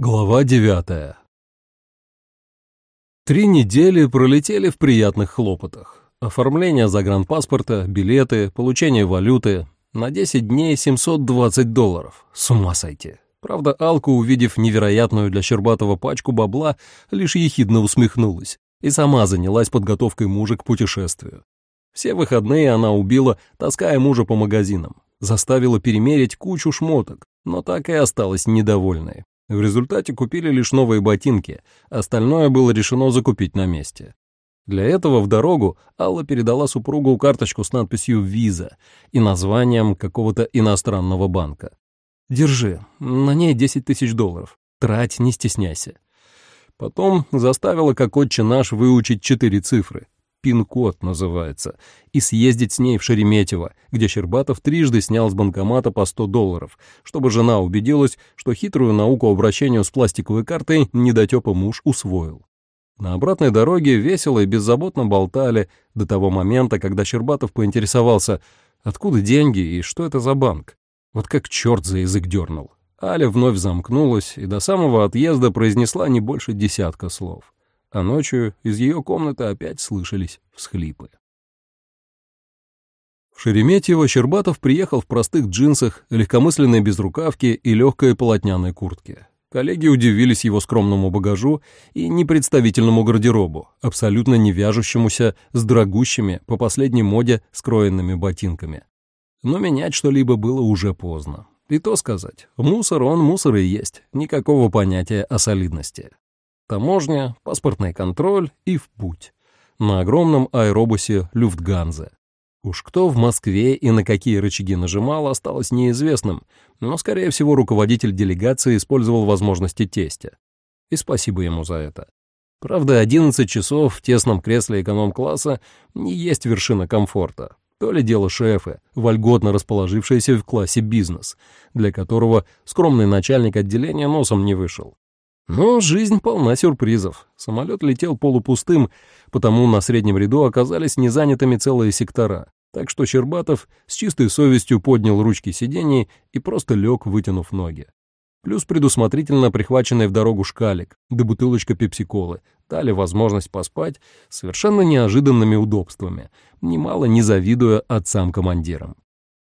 Глава девятая Три недели пролетели в приятных хлопотах. Оформление загранпаспорта, билеты, получение валюты. На 10 дней 720 долларов. С ума сойти. Правда, Алка, увидев невероятную для Щербатова пачку бабла, лишь ехидно усмехнулась и сама занялась подготовкой мужа к путешествию. Все выходные она убила, таская мужа по магазинам. Заставила перемерить кучу шмоток, но так и осталась недовольной. В результате купили лишь новые ботинки, остальное было решено закупить на месте. Для этого в дорогу Алла передала супругу карточку с надписью «Виза» и названием какого-то иностранного банка. «Держи, на ней 10 тысяч долларов. Трать, не стесняйся». Потом заставила, как отче наш, выучить четыре цифры пин-код называется, и съездить с ней в Шереметьево, где Щербатов трижды снял с банкомата по 100 долларов, чтобы жена убедилась, что хитрую науку обращению с пластиковой картой недотёпа муж усвоил. На обратной дороге весело и беззаботно болтали до того момента, когда Щербатов поинтересовался, откуда деньги и что это за банк. Вот как черт за язык дернул. Аля вновь замкнулась и до самого отъезда произнесла не больше десятка слов а ночью из ее комнаты опять слышались всхлипы. В Шереметьево Щербатов приехал в простых джинсах, легкомысленной безрукавке и легкой полотняной куртке. Коллеги удивились его скромному багажу и непредставительному гардеробу, абсолютно не вяжущемуся с дорогущими, по последней моде, скроенными ботинками. Но менять что-либо было уже поздно. И то сказать, мусор он мусор и есть, никакого понятия о солидности. Таможня, паспортный контроль и в путь. На огромном аэробусе Люфтганзе. Уж кто в Москве и на какие рычаги нажимал, осталось неизвестным, но, скорее всего, руководитель делегации использовал возможности тестя. И спасибо ему за это. Правда, 11 часов в тесном кресле эконом-класса не есть вершина комфорта. То ли дело шефы, вольготно расположившиеся в классе бизнес, для которого скромный начальник отделения носом не вышел. Но жизнь полна сюрпризов. Самолет летел полупустым, потому на среднем ряду оказались незанятыми целые сектора. Так что Щербатов с чистой совестью поднял ручки сидений и просто лег, вытянув ноги. Плюс предусмотрительно прихваченный в дорогу шкалик, да бутылочка пепси-колы, дали возможность поспать совершенно неожиданными удобствами, немало не завидуя отцам-командирам.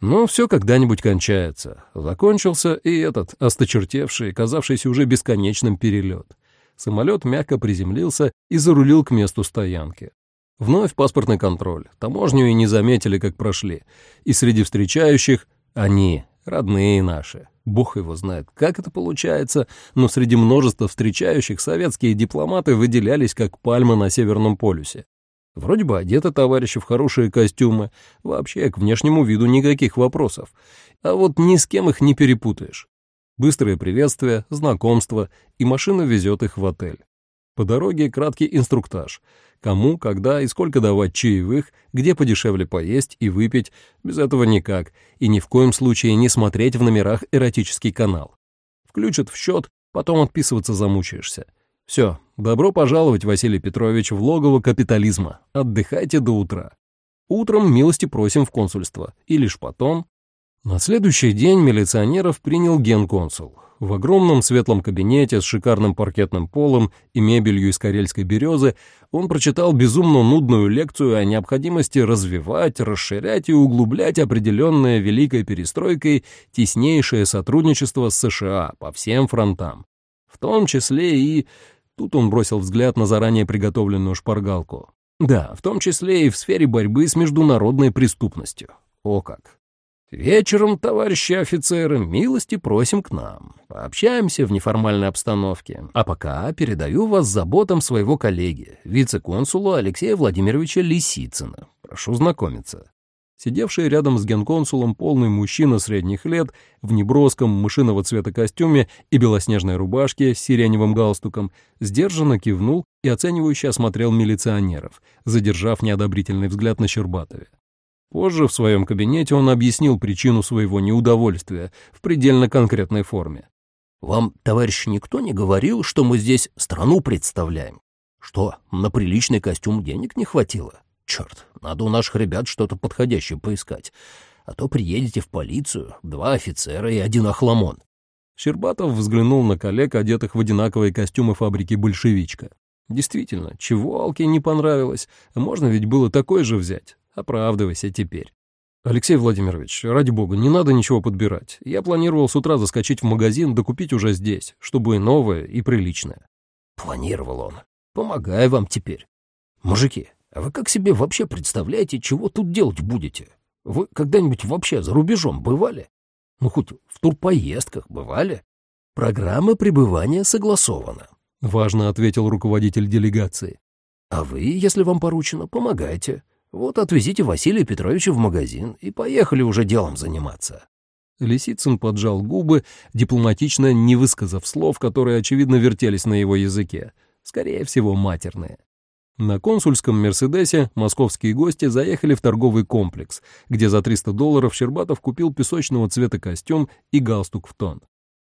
Но все когда-нибудь кончается. Закончился и этот осточертевший, казавшийся уже бесконечным перелет. Самолет мягко приземлился и зарулил к месту стоянки. Вновь паспортный контроль. Таможню и не заметили, как прошли. И среди встречающих они, родные наши. Бог его знает, как это получается, но среди множества встречающих советские дипломаты выделялись как пальмы на Северном полюсе. Вроде бы одеты товарищи в хорошие костюмы, вообще к внешнему виду никаких вопросов. А вот ни с кем их не перепутаешь. Быстрое приветствие, знакомство, и машина везет их в отель. По дороге краткий инструктаж. Кому, когда и сколько давать чаевых, где подешевле поесть и выпить, без этого никак, и ни в коем случае не смотреть в номерах эротический канал. Включат в счет, потом отписываться замучаешься. Все, добро пожаловать, Василий Петрович, в логово капитализма. Отдыхайте до утра. Утром милости просим в консульство, и лишь потом... На следующий день милиционеров принял генконсул. В огромном светлом кабинете с шикарным паркетным полом и мебелью из карельской березы он прочитал безумно нудную лекцию о необходимости развивать, расширять и углублять определенное великой перестройкой теснейшее сотрудничество с США по всем фронтам, в том числе и Тут он бросил взгляд на заранее приготовленную шпаргалку. Да, в том числе и в сфере борьбы с международной преступностью. О как! Вечером, товарищи офицеры, милости просим к нам. Пообщаемся в неформальной обстановке. А пока передаю вас заботам своего коллеги, вице-консула Алексея Владимировича Лисицына. Прошу знакомиться. Сидевший рядом с генконсулом полный мужчина средних лет в неброском мышиного цвета костюме и белоснежной рубашке с сиреневым галстуком сдержанно кивнул и оценивающе осмотрел милиционеров, задержав неодобрительный взгляд на Щербатове. Позже в своем кабинете он объяснил причину своего неудовольствия в предельно конкретной форме. «Вам, товарищ, никто не говорил, что мы здесь страну представляем? Что, на приличный костюм денег не хватило? Черт, надо у наших ребят что-то подходящее поискать. А то приедете в полицию, два офицера и один охламон. Щербатов взглянул на коллег, одетых в одинаковые костюмы фабрики «Большевичка». Действительно, чего Алке не понравилось? Можно ведь было такой же взять. Оправдывайся теперь. Алексей Владимирович, ради бога, не надо ничего подбирать. Я планировал с утра заскочить в магазин, докупить уже здесь, чтобы и новое, и приличное. Планировал он. Помогаю вам теперь. Мужики, а вы как себе вообще представляете, чего тут делать будете? Вы когда-нибудь вообще за рубежом бывали? Ну, хоть в турпоездках бывали? Программа пребывания согласована. — важно ответил руководитель делегации. «А вы, если вам поручено, помогайте. Вот отвезите Василия Петровича в магазин и поехали уже делом заниматься». Лисицын поджал губы, дипломатично не высказав слов, которые, очевидно, вертелись на его языке. Скорее всего, матерные. На консульском «Мерседесе» московские гости заехали в торговый комплекс, где за 300 долларов Щербатов купил песочного цвета костюм и галстук в тон.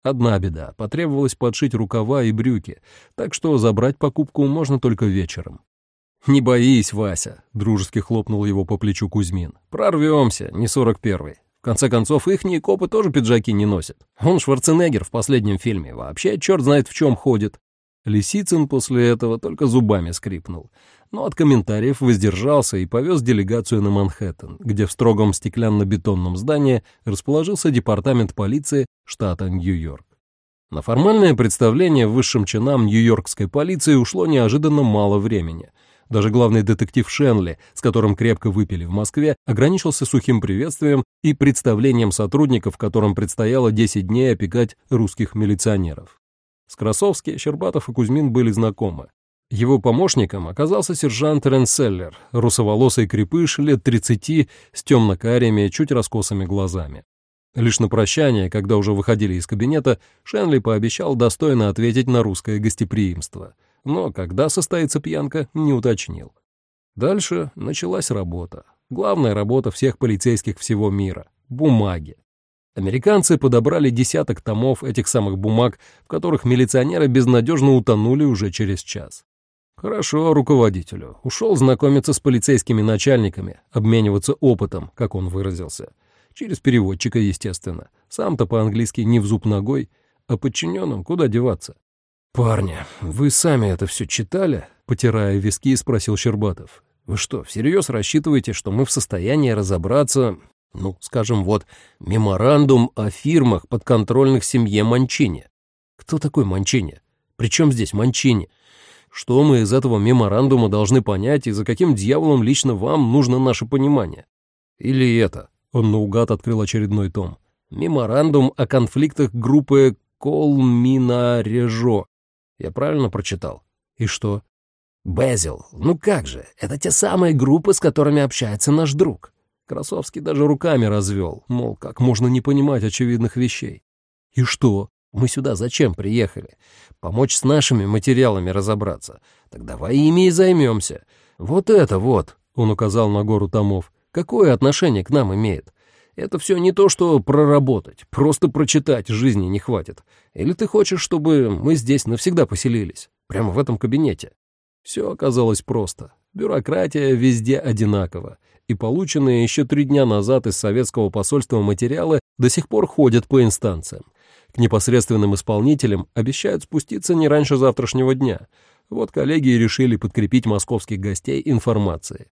Одна беда — потребовалось подшить рукава и брюки, так что забрать покупку можно только вечером. «Не боись, Вася», — дружески хлопнул его по плечу Кузьмин. «Прорвемся, не сорок первый. В конце концов, ихние копы тоже пиджаки не носят. Он Шварценеггер в последнем фильме вообще черт знает в чем ходит». Лисицын после этого только зубами скрипнул, но от комментариев воздержался и повез делегацию на Манхэттен, где в строгом стеклянно-бетонном здании расположился департамент полиции штата Нью-Йорк. На формальное представление высшим чинам нью-йоркской полиции ушло неожиданно мало времени. Даже главный детектив Шенли, с которым крепко выпили в Москве, ограничился сухим приветствием и представлением сотрудников, которым предстояло 10 дней опекать русских милиционеров. С Красовски Щербатов и Кузьмин были знакомы. Его помощником оказался сержант Ренселлер, русоволосый крепыш лет 30 с темно-карими, чуть раскосыми глазами. Лишь на прощание, когда уже выходили из кабинета, Шенли пообещал достойно ответить на русское гостеприимство. Но когда состоится пьянка, не уточнил. Дальше началась работа. Главная работа всех полицейских всего мира — бумаги. Американцы подобрали десяток томов этих самых бумаг, в которых милиционеры безнадежно утонули уже через час. Хорошо руководителю. Ушел знакомиться с полицейскими начальниками, обмениваться опытом, как он выразился. Через переводчика, естественно. Сам-то по-английски не в зуб ногой, а подчиненным куда деваться. «Парни, вы сами это все читали?» — потирая виски, спросил Щербатов. «Вы что, всерьез рассчитываете, что мы в состоянии разобраться ну, скажем, вот меморандум о фирмах, подконтрольных семье Манчини. Кто такой Манчини? Причем здесь Манчини? Что мы из этого меморандума должны понять и за каким дьяволом лично вам нужно наше понимание? Или это? Он наугад открыл очередной том. Меморандум о конфликтах группы Колминарежо. Я правильно прочитал? И что? Безил, ну как же, это те самые группы, с которыми общается наш друг. Красовский даже руками развел, мол, как можно не понимать очевидных вещей. И что? Мы сюда зачем приехали? Помочь с нашими материалами разобраться. Так давай ими и займемся. Вот это вот, он указал на гору томов, какое отношение к нам имеет? Это все не то, что проработать, просто прочитать жизни не хватит. Или ты хочешь, чтобы мы здесь навсегда поселились, прямо в этом кабинете? Все оказалось просто. Бюрократия везде одинакова и полученные еще три дня назад из советского посольства материалы до сих пор ходят по инстанциям. К непосредственным исполнителям обещают спуститься не раньше завтрашнего дня. Вот коллеги и решили подкрепить московских гостей информацией.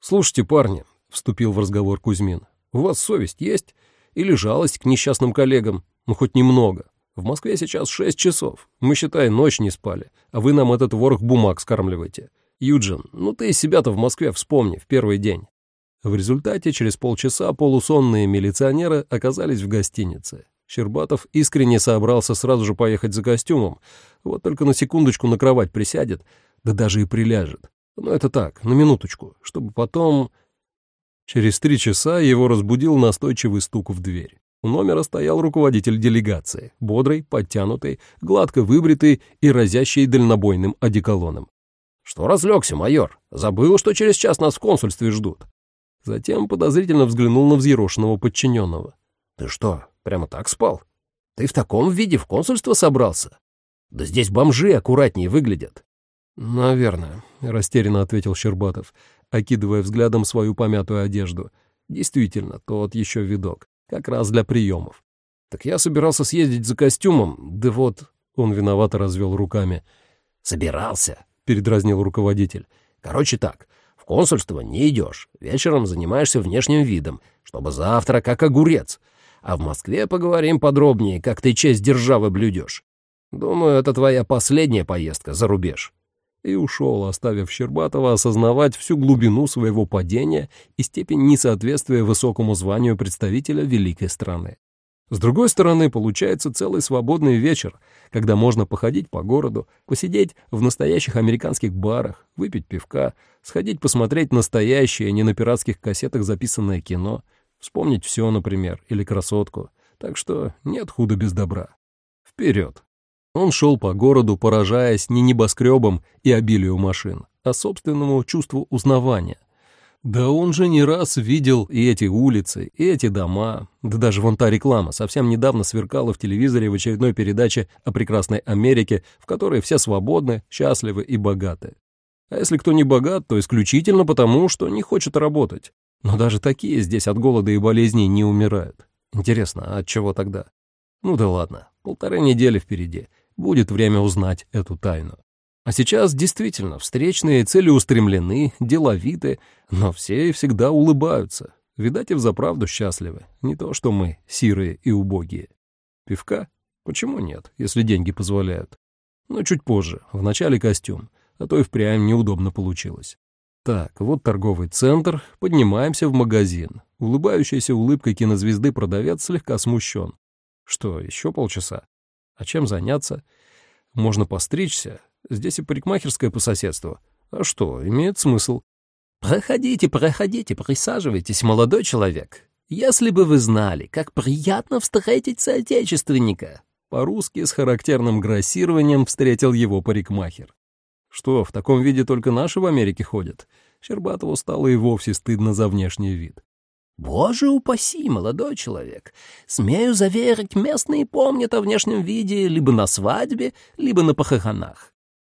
«Слушайте, парни», — вступил в разговор Кузьмин, — «у вас совесть есть? Или жалость к несчастным коллегам? Ну, хоть немного. В Москве сейчас шесть часов. Мы, считай, ночь не спали, а вы нам этот ворох бумаг скармливаете. Юджин, ну ты себя-то в Москве вспомни в первый день. В результате через полчаса полусонные милиционеры оказались в гостинице. Щербатов искренне собрался сразу же поехать за костюмом, вот только на секундочку на кровать присядет, да даже и приляжет. Но это так, на минуточку, чтобы потом... Через три часа его разбудил настойчивый стук в дверь. У номера стоял руководитель делегации, бодрый, подтянутый, гладко выбритый и разящий дальнобойным одеколоном. «Что разлегся, майор? Забыл, что через час нас в консульстве ждут?» Затем подозрительно взглянул на взъерошенного подчиненного. «Ты что, прямо так спал? Ты в таком виде в консульство собрался? Да здесь бомжи аккуратнее выглядят». «Наверное», — растерянно ответил Щербатов, окидывая взглядом свою помятую одежду. «Действительно, тот еще видок, как раз для приемов. Так я собирался съездить за костюмом, да вот... Он виновато развел руками. «Собирался?» — передразнил руководитель. «Короче так, консульство не идешь, вечером занимаешься внешним видом, чтобы завтра как огурец. А в Москве поговорим подробнее, как ты честь державы блюдешь. Думаю, это твоя последняя поездка за рубеж». И ушел, оставив Щербатова осознавать всю глубину своего падения и степень несоответствия высокому званию представителя великой страны. С другой стороны, получается целый свободный вечер, когда можно походить по городу, посидеть в настоящих американских барах, выпить пивка, сходить посмотреть настоящее, не на пиратских кассетах записанное кино, вспомнить все, например, или красотку. Так что нет худа без добра. Вперед! Он шел по городу, поражаясь не небоскребам и обилию машин, а собственному чувству узнавания — да он же не раз видел и эти улицы, и эти дома. Да даже вон та реклама совсем недавно сверкала в телевизоре в очередной передаче о прекрасной Америке, в которой все свободны, счастливы и богаты. А если кто не богат, то исключительно потому, что не хочет работать. Но даже такие здесь от голода и болезней не умирают. Интересно, а от чего тогда? Ну да ладно, полторы недели впереди. Будет время узнать эту тайну. А сейчас действительно встречные целеустремлены, деловиты, но все и всегда улыбаются. Видать, и взаправду счастливы. Не то, что мы, сирые и убогие. Пивка? Почему нет, если деньги позволяют? Но чуть позже, в начале костюм, а то и впрямь неудобно получилось. Так, вот торговый центр, поднимаемся в магазин. Улыбающаяся улыбкой кинозвезды продавец слегка смущен. Что, еще полчаса? А чем заняться? Можно постричься, Здесь и парикмахерская по соседству. А что, имеет смысл. «Проходите, проходите, присаживайтесь, молодой человек. Если бы вы знали, как приятно встретить соотечественника!» По-русски с характерным грассированием встретил его парикмахер. Что, в таком виде только наши в Америке ходят? Щербатову стало и вовсе стыдно за внешний вид. «Боже упаси, молодой человек! Смею заверить, местные помнят о внешнем виде либо на свадьбе, либо на похоронах.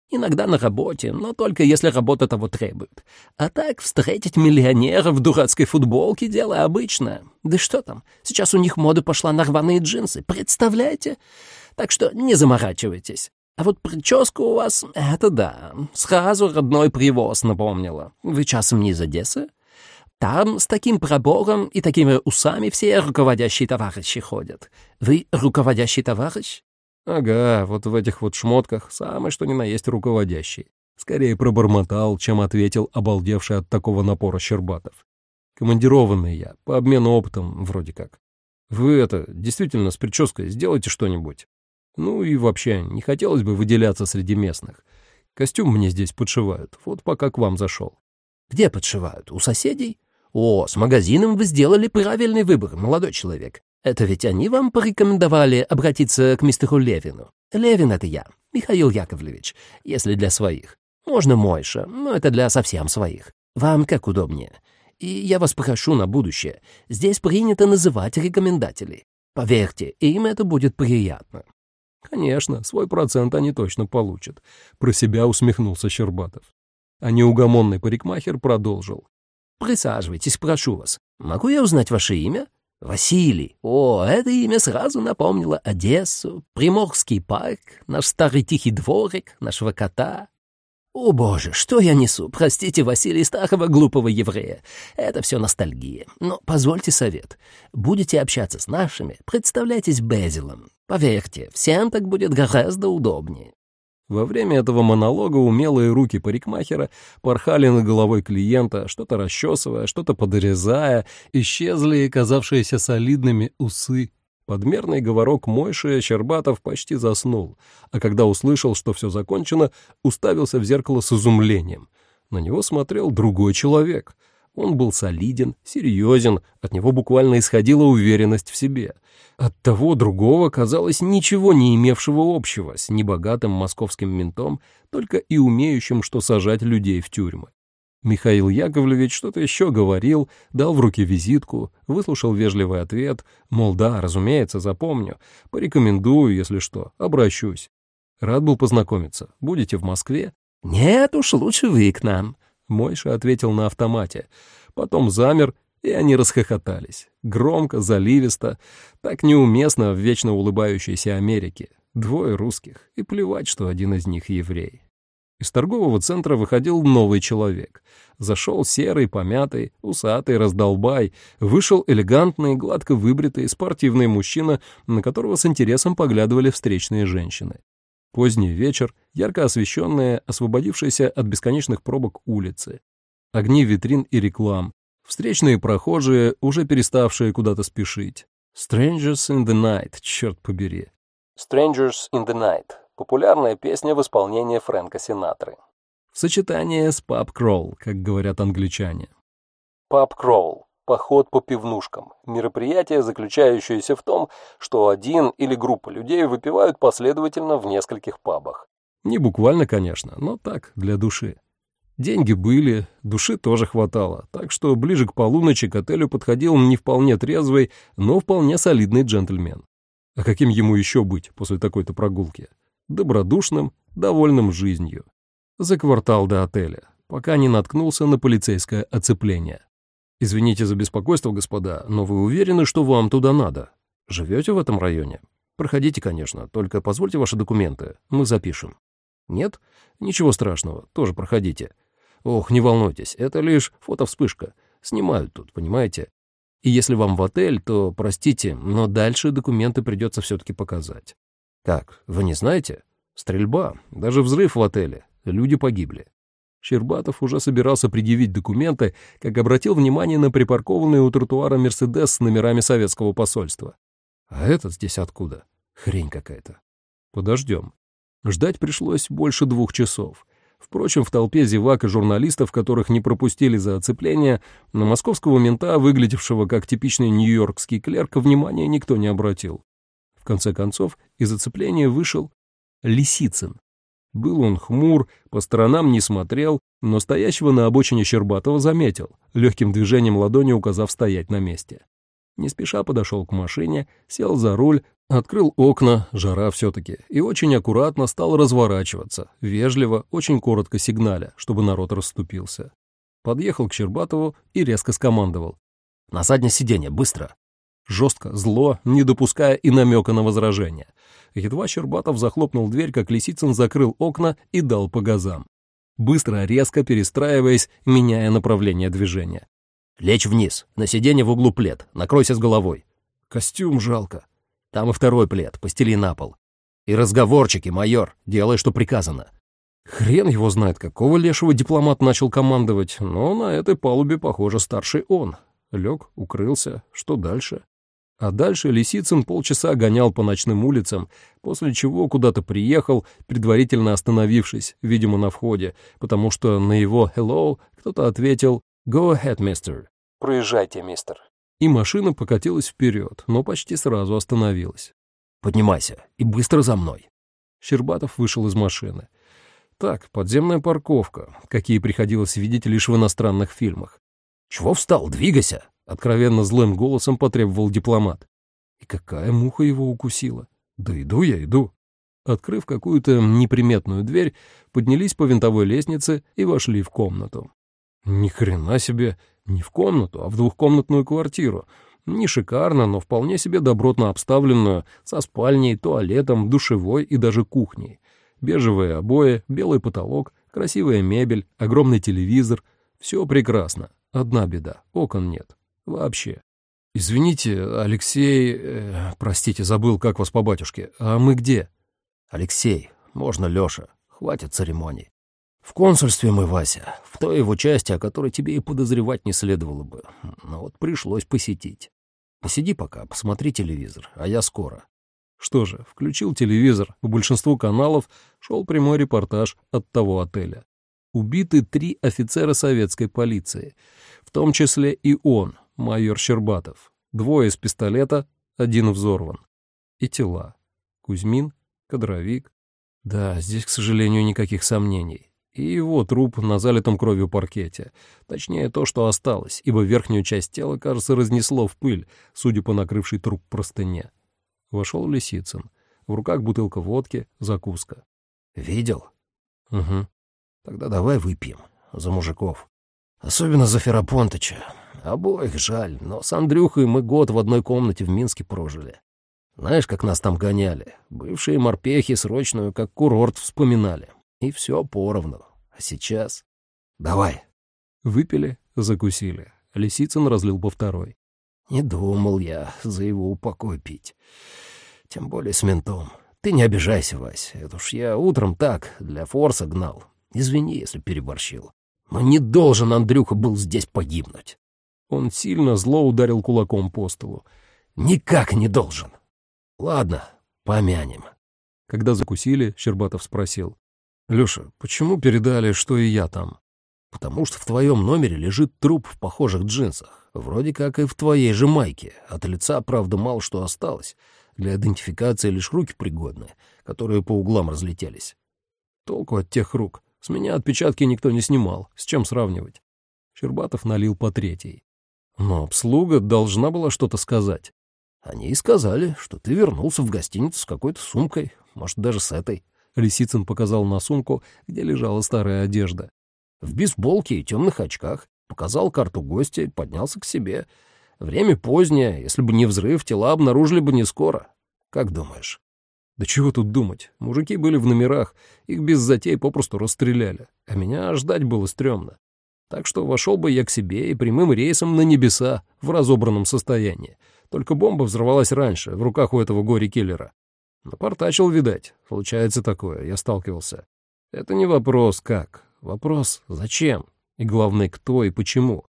Иногда на работе, но только если работа того требует. А так встретить миллионера в дурацкой футболке — дело обычное. Да что там, сейчас у них мода пошла на рваные джинсы, представляете? Так что не заморачивайтесь. А вот прическа у вас — это да, сразу родной привоз напомнила. Вы часом не из Одессы? Там с таким пробором и такими усами все руководящие товарищи ходят. Вы руководящий товарищ? Ага, вот в этих вот шмотках самое что ни на есть руководящий. Скорее пробормотал, чем ответил обалдевший от такого напора Щербатов. Командированный я, по обмену опытом вроде как. Вы это, действительно, с прической сделайте что-нибудь. Ну и вообще, не хотелось бы выделяться среди местных. Костюм мне здесь подшивают, вот пока к вам зашел. Где подшивают? У соседей? О, с магазином вы сделали правильный выбор, молодой человек. Это ведь они вам порекомендовали обратиться к мистеру Левину. Левин — это я, Михаил Яковлевич, если для своих. Можно Мойша, но это для совсем своих. Вам как удобнее. И я вас прошу на будущее. Здесь принято называть рекомендателей. Поверьте, им это будет приятно. Конечно, свой процент они точно получат. Про себя усмехнулся Щербатов. А неугомонный парикмахер продолжил. Присаживайтесь, прошу вас. Могу я узнать ваше имя? Василий. О, это имя сразу напомнило Одессу, Приморский парк, наш старый тихий дворик, нашего кота. О, боже, что я несу? Простите, Василий, старого глупого еврея. Это все ностальгия. Но позвольте совет. Будете общаться с нашими, представляйтесь Безилом. Поверьте, всем так будет гораздо удобнее. Во время этого монолога умелые руки парикмахера порхали над головой клиента, что-то расчесывая, что-то подрезая, исчезли казавшиеся солидными усы. Подмерный говорок Мойши Щербатов почти заснул, а когда услышал, что все закончено, уставился в зеркало с изумлением. На него смотрел другой человек. Он был солиден, серьезен, от него буквально исходила уверенность в себе — от того другого, казалось, ничего не имевшего общего с небогатым московским ментом, только и умеющим, что сажать людей в тюрьмы. Михаил Яковлевич что-то еще говорил, дал в руки визитку, выслушал вежливый ответ, мол, да, разумеется, запомню, порекомендую, если что, обращусь. Рад был познакомиться. Будете в Москве? Нет уж, лучше вы к нам. Мойша ответил на автомате. Потом замер И они расхохотались. Громко, заливисто, так неуместно в вечно улыбающейся Америке. Двое русских, и плевать, что один из них еврей. Из торгового центра выходил новый человек. Зашел серый, помятый, усатый, раздолбай. Вышел элегантный, гладко выбритый, спортивный мужчина, на которого с интересом поглядывали встречные женщины. Поздний вечер, ярко освещенные, освободившиеся от бесконечных пробок улицы. Огни витрин и реклам. Встречные прохожие, уже переставшие куда-то спешить. Strangers in the Night, черт побери. Strangers in the Night Популярная песня в исполнении Фрэнка Синатры. В сочетании с паб-кролл, как говорят англичане. Паб-кролл – поход по пивнушкам. Мероприятие, заключающееся в том, что один или группа людей выпивают последовательно в нескольких пабах. Не буквально, конечно, но так, для души. Деньги были, души тоже хватало, так что ближе к полуночи к отелю подходил не вполне трезвый, но вполне солидный джентльмен. А каким ему еще быть после такой-то прогулки? добродушным, довольным жизнью. За квартал до отеля, пока не наткнулся на полицейское оцепление. «Извините за беспокойство, господа, но вы уверены, что вам туда надо? Живете в этом районе? Проходите, конечно, только позвольте ваши документы, мы запишем». «Нет? Ничего страшного, тоже проходите». «Ох, не волнуйтесь, это лишь фотовспышка. Снимают тут, понимаете? И если вам в отель, то, простите, но дальше документы придется все-таки показать. «Как, вы не знаете? Стрельба, даже взрыв в отеле, люди погибли». Щербатов уже собирался предъявить документы, как обратил внимание на припаркованный у тротуара «Мерседес» с номерами советского посольства. «А этот здесь откуда? Хрень какая-то». «Подождем». Ждать пришлось больше двух часов. Впрочем, в толпе зевак и журналистов, которых не пропустили за оцепление, на московского мента, выглядевшего как типичный нью-йоркский клерк, внимания никто не обратил конце концов, из зацепления вышел Лисицын. Был он хмур, по сторонам не смотрел, но стоящего на обочине Щербатова заметил, легким движением ладони указав стоять на месте. Не спеша подошел к машине, сел за руль, открыл окна, жара все-таки, и очень аккуратно стал разворачиваться, вежливо, очень коротко сигналя, чтобы народ расступился. Подъехал к Щербатову и резко скомандовал. «На заднее сиденье, быстро!» Жестко, зло, не допуская и намека на возражение. Едва Щербатов захлопнул дверь, как Лисицын закрыл окна и дал по газам. Быстро, резко перестраиваясь, меняя направление движения. «Лечь вниз, на сиденье в углу плед, накройся с головой». «Костюм жалко». «Там и второй плед, постели на пол». «И разговорчики, майор, делай, что приказано». Хрен его знает, какого лешего дипломат начал командовать, но на этой палубе, похоже, старший он. Лег, укрылся, что дальше? А дальше Лисицын полчаса гонял по ночным улицам, после чего куда-то приехал, предварительно остановившись, видимо, на входе, потому что на его «hello» кто-то ответил «go ahead, mister». «Проезжайте, мистер». И машина покатилась вперед, но почти сразу остановилась. «Поднимайся и быстро за мной». Щербатов вышел из машины. Так, подземная парковка, какие приходилось видеть лишь в иностранных фильмах. «Чего встал? Двигайся!» — откровенно злым голосом потребовал дипломат. И какая муха его укусила? Да иду я, иду. Открыв какую-то неприметную дверь, поднялись по винтовой лестнице и вошли в комнату. Ни хрена себе, не в комнату, а в двухкомнатную квартиру. Не шикарно, но вполне себе добротно обставленную, со спальней, туалетом, душевой и даже кухней. Бежевые обои, белый потолок, красивая мебель, огромный телевизор. Все прекрасно. Одна беда — окон нет. Вообще. «Извините, Алексей... Э, простите, забыл, как вас по батюшке. А мы где?» «Алексей, можно Лёша. Хватит церемоний. В консульстве мы, Вася, в той его части, о которой тебе и подозревать не следовало бы. Но вот пришлось посетить. Посиди пока, посмотри телевизор, а я скоро». Что же, включил телевизор, по большинству каналов шел прямой репортаж от того отеля. Убиты три офицера советской полиции, в том числе и он, майор Щербатов. Двое из пистолета, один взорван. И тела. Кузьмин, Кадровик. Да, здесь, к сожалению, никаких сомнений. И его труп на залитом кровью паркете. Точнее, то, что осталось, ибо верхнюю часть тела, кажется, разнесло в пыль, судя по накрывшей труп простыне. Вошел Лисицын. В руках бутылка водки, закуска. «Видел?» «Угу. Тогда давай выпьем. За мужиков». Особенно за Ферапонтыча. Обоих жаль, но с Андрюхой мы год в одной комнате в Минске прожили. Знаешь, как нас там гоняли? Бывшие морпехи срочную, как курорт, вспоминали. И все поровну. А сейчас... Давай. Выпили, закусили. Лисицын разлил по второй. Не думал я за его упокой пить. Тем более с ментом. Ты не обижайся, Вась. Это уж я утром так, для форса гнал. Извини, если переборщил. Но не должен Андрюха был здесь погибнуть. Он сильно зло ударил кулаком по столу. Никак не должен. Ладно, помянем. Когда закусили, Щербатов спросил. «Леша, почему передали, что и я там?» «Потому что в твоем номере лежит труп в похожих джинсах. Вроде как и в твоей же майке. От лица, правда, мало что осталось. Для идентификации лишь руки пригодны, которые по углам разлетелись. Толку от тех рук. С меня отпечатки никто не снимал. С чем сравнивать?» Щербатов налил по третьей. Но обслуга должна была что-то сказать. Они и сказали, что ты вернулся в гостиницу с какой-то сумкой, может, даже с этой. Лисицын показал на сумку, где лежала старая одежда. В бейсболке и темных очках. Показал карту гостя и поднялся к себе. Время позднее, если бы не взрыв, тела обнаружили бы не скоро. Как думаешь? Да чего тут думать? Мужики были в номерах, их без затей попросту расстреляли. А меня ждать было стрёмно. Так что вошел бы я к себе и прямым рейсом на небеса в разобранном состоянии. Только бомба взорвалась раньше, в руках у этого горе-киллера. Напортачил, видать. Получается такое, я сталкивался. Это не вопрос «как», вопрос «зачем?» И главное, кто и почему.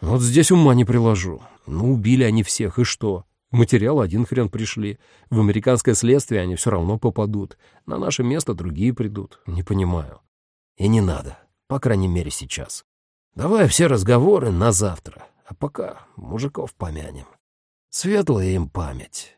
Вот здесь ума не приложу. Ну, убили они всех, и что? Материал один хрен пришли. В американское следствие они все равно попадут. На наше место другие придут. Не понимаю. И не надо. По крайней мере, сейчас. Давай все разговоры на завтра. А пока мужиков помянем. Светлая им память.